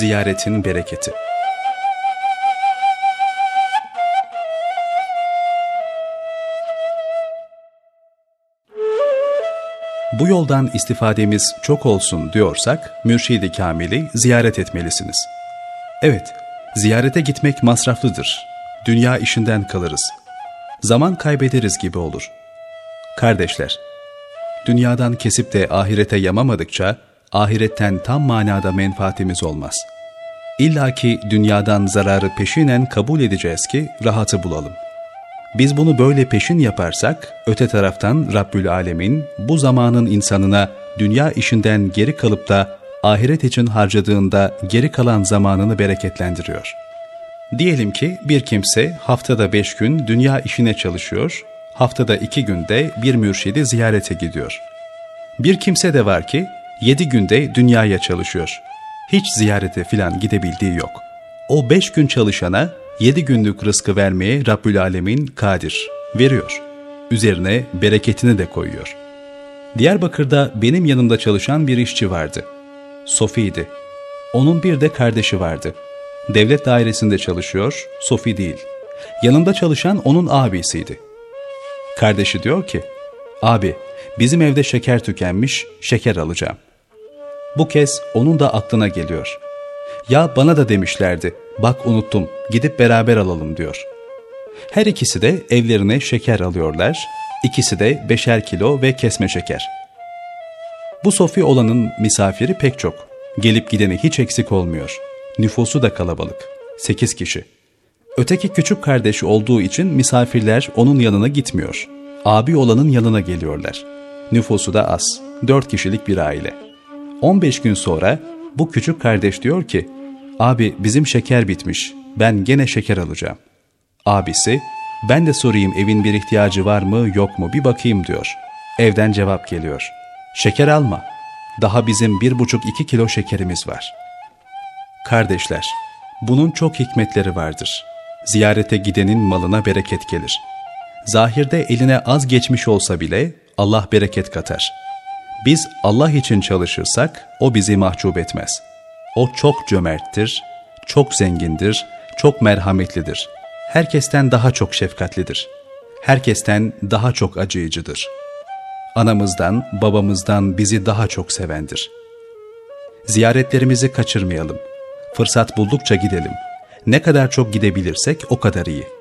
Ziyaretin bereketi. Bu yoldan istifademiz çok olsun diyorsak, Mürşid-i Kamil'i ziyaret etmelisiniz. Evet, ziyarete gitmek masraflıdır. Dünya işinden kalırız. Zaman kaybederiz gibi olur. Kardeşler, dünyadan kesip de ahirete yamamadıkça, ahiretten tam manada menfaatimiz olmaz. İlla ki dünyadan zararı peşinen kabul edeceğiz ki rahatı bulalım. Biz bunu böyle peşin yaparsak, öte taraftan Rabbül Alemin bu zamanın insanına dünya işinden geri kalıp da ahiret için harcadığında geri kalan zamanını bereketlendiriyor. Diyelim ki bir kimse haftada beş gün dünya işine çalışıyor, haftada iki günde bir mürşidi ziyarete gidiyor. Bir kimse de var ki yedi günde dünyaya çalışıyor. Hiç ziyarete filan gidebildiği yok. O beş gün çalışana yedi günlük rızkı vermeye Rabbül Alemin kadir, veriyor. Üzerine bereketini de koyuyor. Diyarbakır'da benim yanımda çalışan bir işçi vardı. Sofi'ydi. Onun bir de kardeşi vardı. Devlet dairesinde çalışıyor, Sofi değil. Yanında çalışan onun abisiydi. Kardeşi diyor ki, Abi, bizim evde şeker tükenmiş, şeker alacağım. Bu kez onun da aklına geliyor. Ya bana da demişlerdi, bak unuttum, gidip beraber alalım diyor. Her ikisi de evlerine şeker alıyorlar, ikisi de beşer kilo ve kesme şeker. Bu Sofi olanın misafiri pek çok. Gelip gideni hiç eksik olmuyor. Nüfusu da kalabalık. Sekiz kişi. Öteki küçük kardeşi olduğu için misafirler onun yanına gitmiyor. Abi olanın yanına geliyorlar. Nüfusu da az. Dört kişilik bir aile. 15 gün sonra bu küçük kardeş diyor ki, Abi bizim şeker bitmiş, ben gene şeker alacağım. Abisi, ben de sorayım evin bir ihtiyacı var mı yok mu bir bakayım diyor. Evden cevap geliyor. Şeker alma, daha bizim bir buçuk iki kilo şekerimiz var. Kardeşler, bunun çok hikmetleri vardır. Ziyarete gidenin malına bereket gelir. Zahirde eline az geçmiş olsa bile Allah bereket katar. Biz Allah için çalışırsak o bizi mahcup etmez. O çok cömerttir, çok zengindir, çok merhametlidir. Herkesten daha çok şefkatlidir. Herkesten daha çok acıyıcıdır. Anamızdan, babamızdan bizi daha çok sevendir. Ziyaretlerimizi kaçırmayalım. Fırsat buldukça gidelim. Ne kadar çok gidebilirsek o kadar iyi.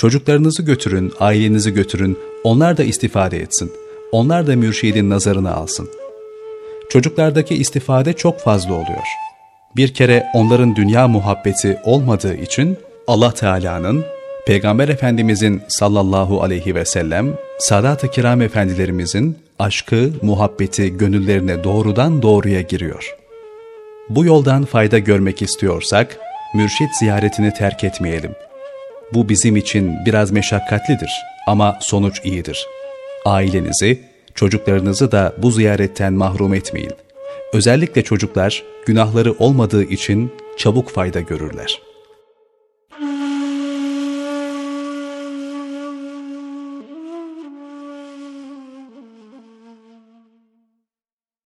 Çocuklarınızı götürün, ailenizi götürün, onlar da istifade etsin. Onlar da mürşidin nazarını alsın. Çocuklardaki istifade çok fazla oluyor. Bir kere onların dünya muhabbeti olmadığı için Allah Teala'nın, Peygamber Efendimizin sallallahu aleyhi ve sellem, Sadat-ı Kiram Efendilerimizin aşkı, muhabbeti gönüllerine doğrudan doğruya giriyor. Bu yoldan fayda görmek istiyorsak, mürşit ziyaretini terk etmeyelim. Bu bizim için biraz meşakkatlidir ama sonuç iyidir. Ailenizi, çocuklarınızı da bu ziyaretten mahrum etmeyin. Özellikle çocuklar günahları olmadığı için çabuk fayda görürler.''